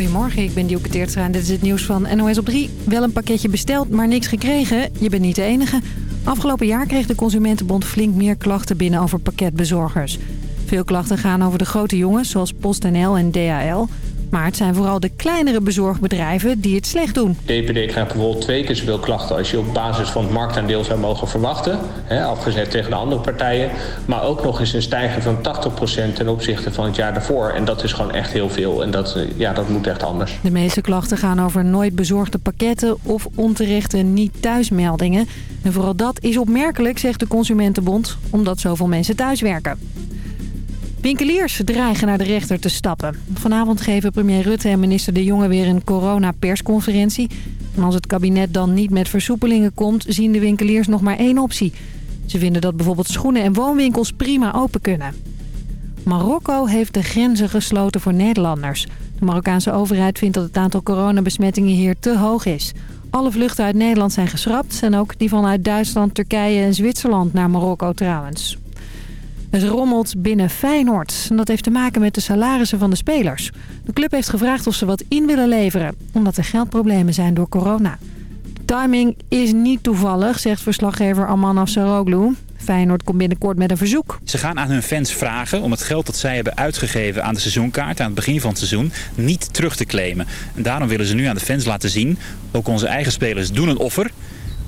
Goedemorgen, ik ben Dielke Teertstra en dit is het nieuws van NOS op 3. Wel een pakketje besteld, maar niks gekregen. Je bent niet de enige. Afgelopen jaar kreeg de Consumentenbond flink meer klachten binnen over pakketbezorgers. Veel klachten gaan over de grote jongens, zoals PostNL en DHL. Maar het zijn vooral de kleinere bezorgbedrijven die het slecht doen. DPD krijgt bijvoorbeeld twee keer zoveel klachten als je op basis van het marktaandeel zou mogen verwachten. Hè, afgezet tegen de andere partijen. Maar ook nog eens een stijging van 80% ten opzichte van het jaar daarvoor. En dat is gewoon echt heel veel. En dat, ja, dat moet echt anders. De meeste klachten gaan over nooit bezorgde pakketten of onterechte niet-thuismeldingen. En vooral dat is opmerkelijk, zegt de Consumentenbond, omdat zoveel mensen thuiswerken. Winkeliers dreigen naar de rechter te stappen. Vanavond geven premier Rutte en minister De Jonge weer een corona-persconferentie. En als het kabinet dan niet met versoepelingen komt, zien de winkeliers nog maar één optie. Ze vinden dat bijvoorbeeld schoenen en woonwinkels prima open kunnen. Marokko heeft de grenzen gesloten voor Nederlanders. De Marokkaanse overheid vindt dat het aantal coronabesmettingen hier te hoog is. Alle vluchten uit Nederland zijn geschrapt en ook die vanuit Duitsland, Turkije en Zwitserland naar Marokko trouwens. Het rommelt binnen Feyenoord. En dat heeft te maken met de salarissen van de spelers. De club heeft gevraagd of ze wat in willen leveren. Omdat er geldproblemen zijn door corona. Timing is niet toevallig, zegt verslaggever Aman Afsaroglu. Feyenoord komt binnenkort met een verzoek. Ze gaan aan hun fans vragen om het geld dat zij hebben uitgegeven aan de seizoenkaart... aan het begin van het seizoen, niet terug te claimen. En daarom willen ze nu aan de fans laten zien... ook onze eigen spelers doen een offer...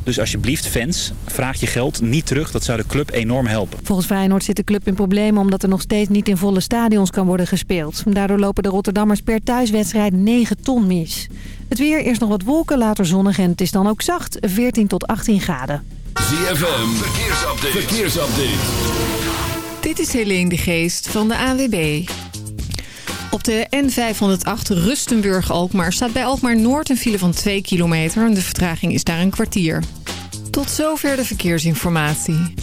Dus alsjeblieft, fans, vraag je geld niet terug. Dat zou de club enorm helpen. Volgens Feyenoord zit de club in problemen omdat er nog steeds niet in volle stadions kan worden gespeeld. Daardoor lopen de Rotterdammers per thuiswedstrijd 9 ton mis. Het weer, eerst nog wat wolken, later zonnig en het is dan ook zacht, 14 tot 18 graden. ZFM, verkeersupdate. verkeersupdate. Dit is Helene de Geest van de AWB. De N508 Rustenburg-Alkmaar staat bij Alkmaar Noord een file van 2 kilometer. En de vertraging is daar een kwartier. Tot zover de verkeersinformatie.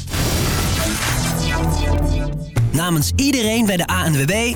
Namens iedereen bij de ANWB...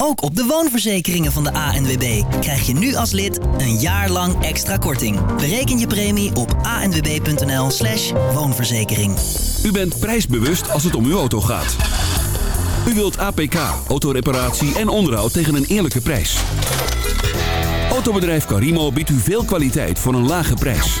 Ook op de woonverzekeringen van de ANWB krijg je nu als lid een jaar lang extra korting. Bereken je premie op anwb.nl slash woonverzekering. U bent prijsbewust als het om uw auto gaat. U wilt APK, autoreparatie en onderhoud tegen een eerlijke prijs. Autobedrijf Carimo biedt u veel kwaliteit voor een lage prijs.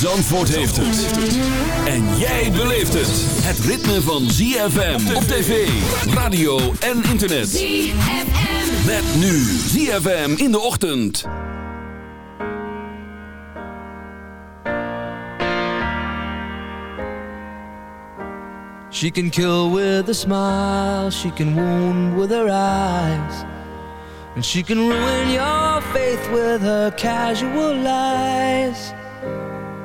Zandvoort heeft het. En jij beleeft het. Het ritme van ZFM op tv, radio en internet. ZFM. Met nu ZFM in de ochtend. She can kill with a smile, she can wound with her eyes. And she can ruin your faith with her casual lies.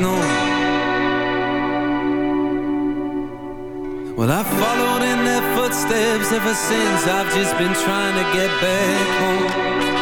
Known. Well, I've followed in their footsteps ever since. I've just been trying to get back home.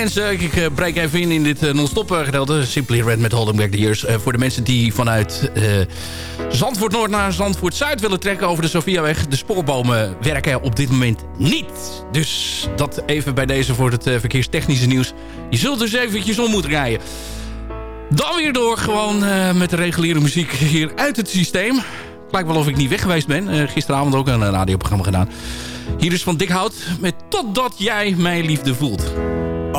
mensen, ik uh, breek even in in dit uh, non-stop gedeelte. Simply Red met Holding Back the Years. Voor de mensen die vanuit Zandvoort Noord naar Zandvoort Zuid willen trekken over de Sofiaweg. De spoorbomen werken op dit moment niet. Dus dat even bij deze voor het verkeerstechnische nieuws. Je zult dus eventjes om moeten rijden. Dan weer door gewoon met de reguliere muziek hier uit het systeem. Lijkt wel of ik niet weg geweest ben. gisteravond ook een radioprogramma gedaan. Hier is van Dikhout met Totdat jij mijn liefde voelt.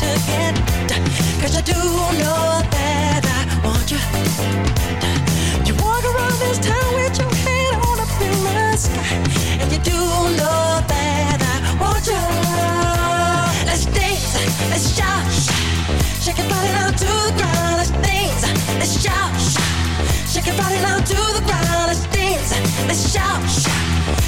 Cause I do know that I want you. You walk around this town with your head on. And you do know that I want you. Let's dance, let's shout. Shake down to the ground. Let's dance, let's shout. Shake down to the ground. Let's dance, let's shout.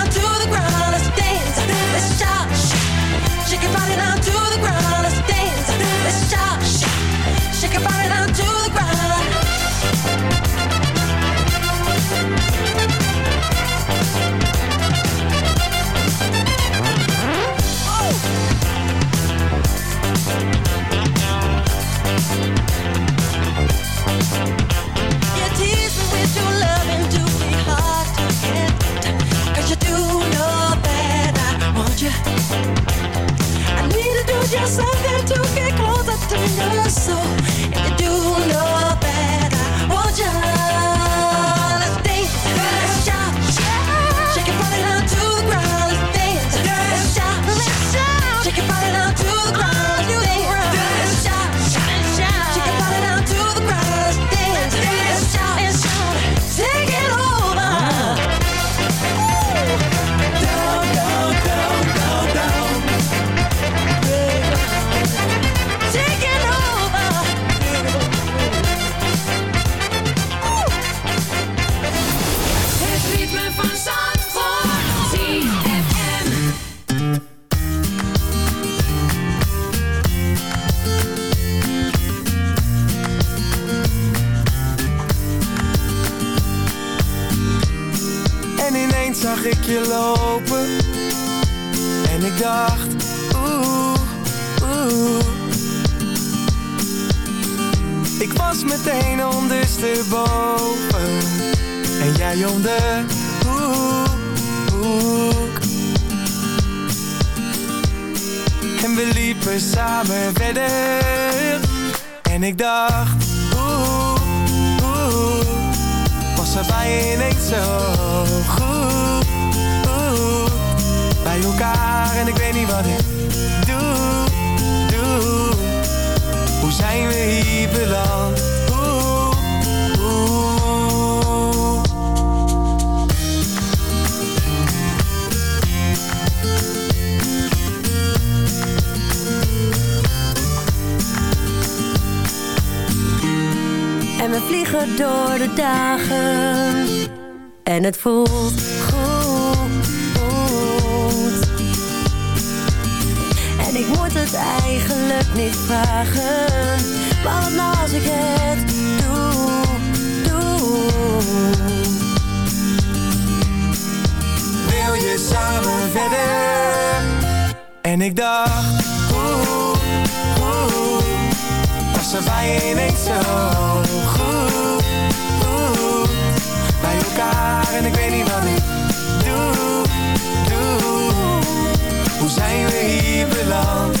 eigenlijk niet vragen. Maar wat nou als ik het doe, doe. Wil je samen verder? En ik dacht Oeh, oeh Was er bij je ineens zo goed Oeh, Bij elkaar en ik weet niet wat ik doe, doe Hoe zijn we hier beland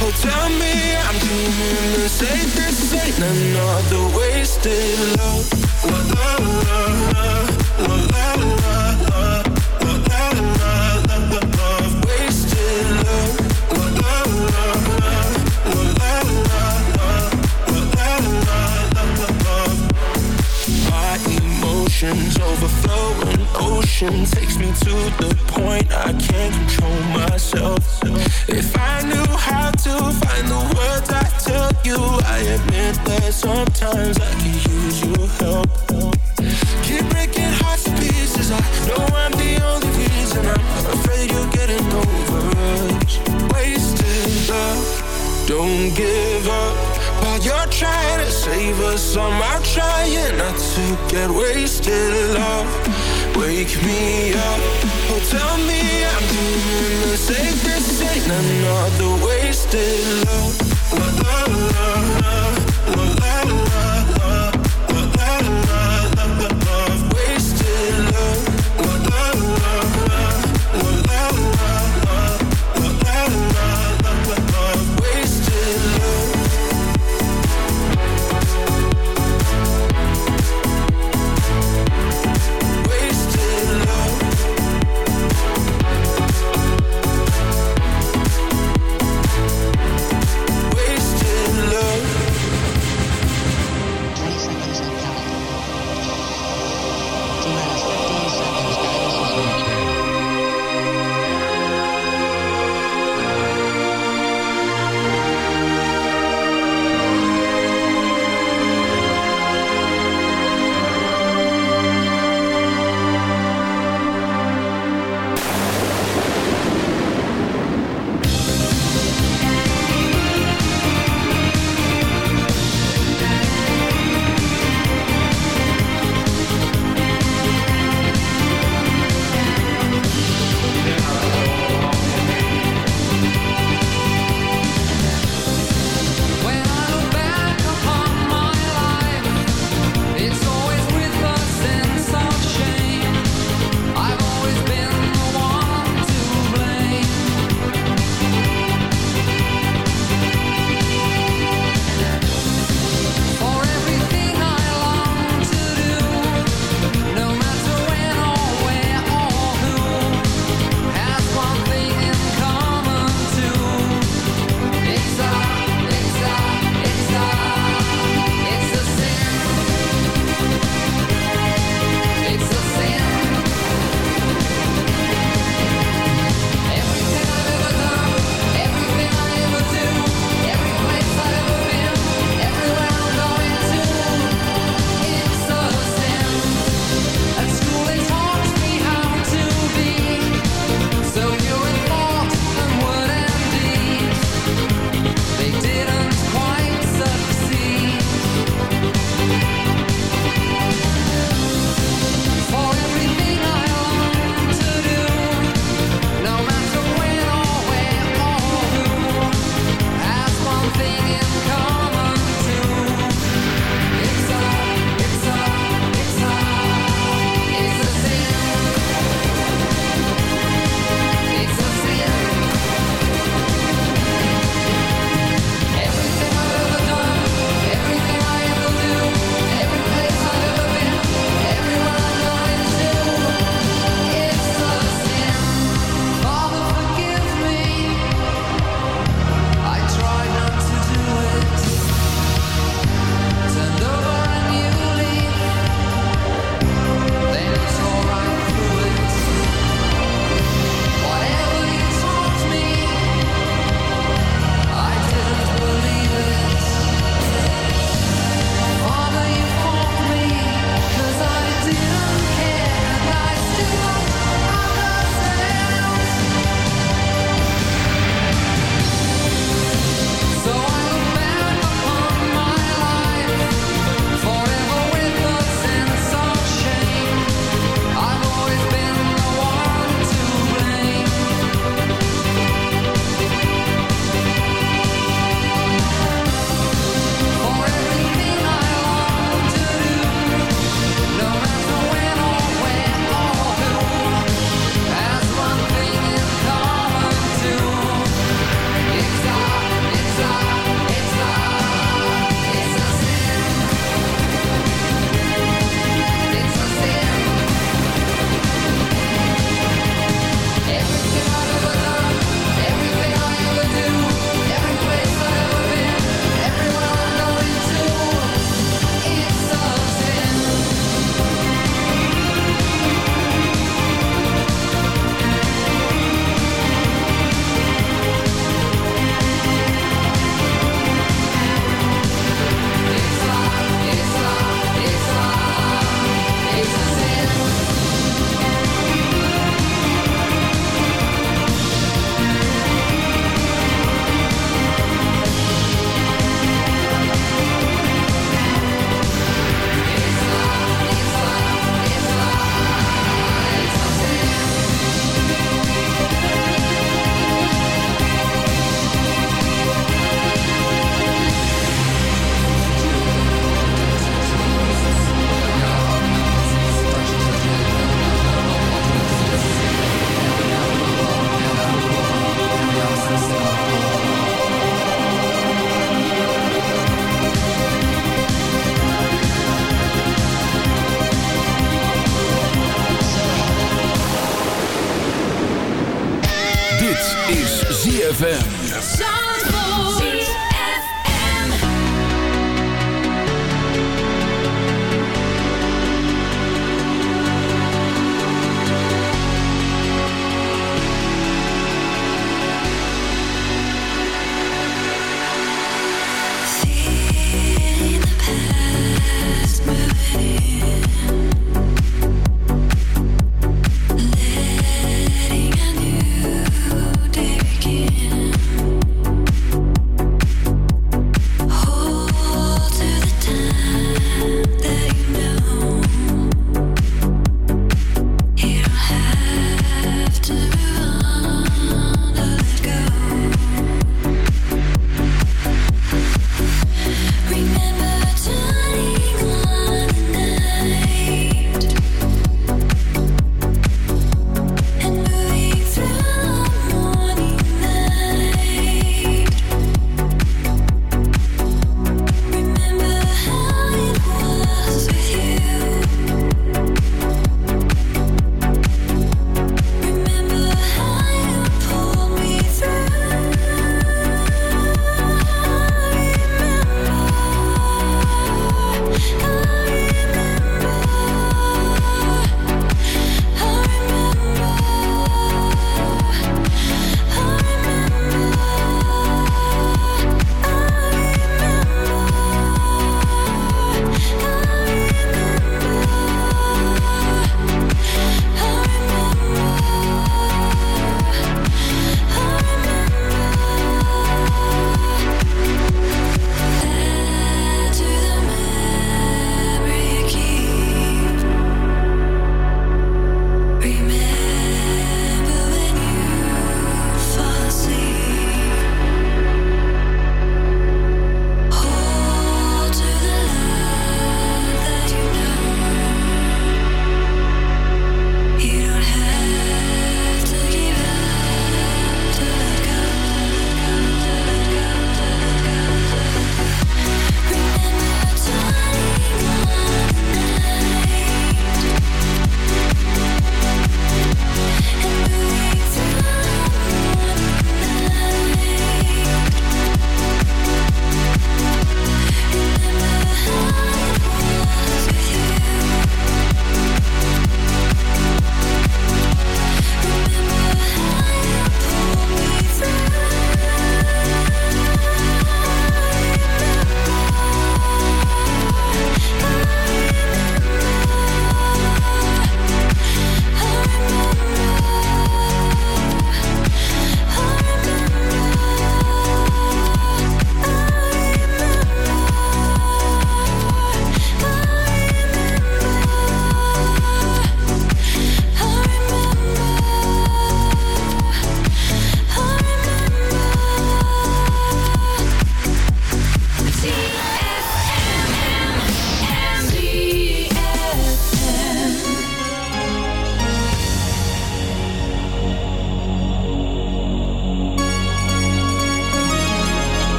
Oh, tell me I'm dreaming and say this ain't another wasted love. La la wasted love. La la la la, la la la la. My emotions overflow ocean takes me to the point I can't control myself. Sometimes I could use your help. Keep breaking hearts to pieces. I know I'm the only reason. I'm afraid you're getting over us. Wasted love. Don't give up while you're trying to save us. I'm trying not to get wasted. Love, wake me up. Oh, tell me I'm doing the safest. Ain't another wasted love. La la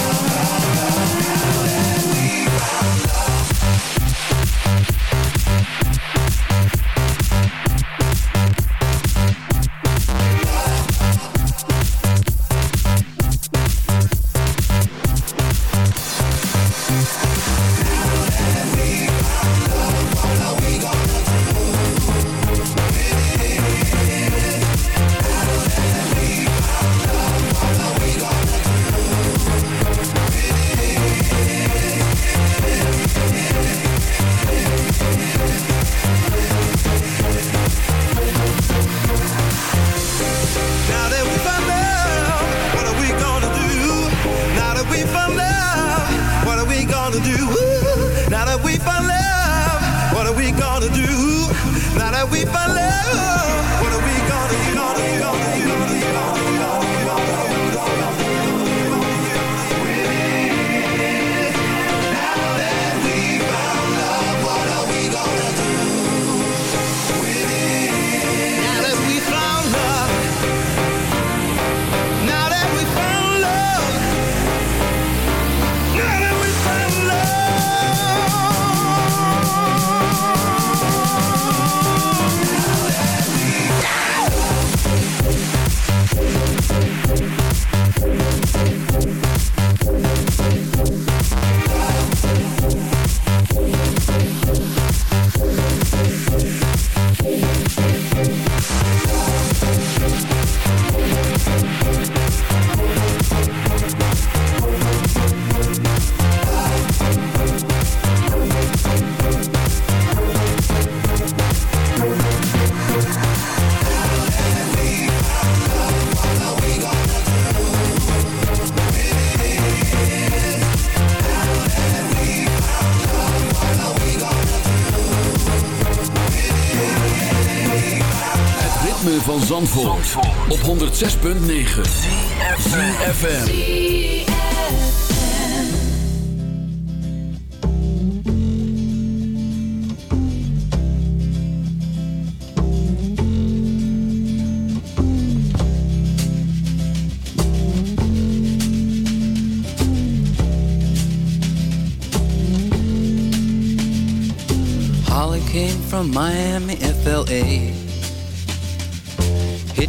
Now van Zandvoort, op 106.9 CFFM Holly came from Miami, FLA.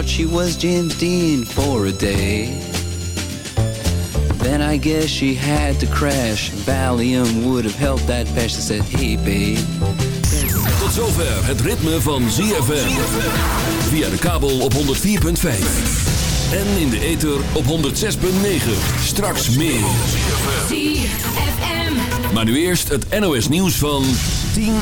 Thought she was James Dean for a day. Then I guess she had to crash. Valium would have helped that patch. Said, hey babe. Tot zover het ritme van ZFM. Via de kabel op 104.5. En in de ether op 106.9. Straks meer. ZFM. Maar nu eerst het NOS nieuws van 10 uur.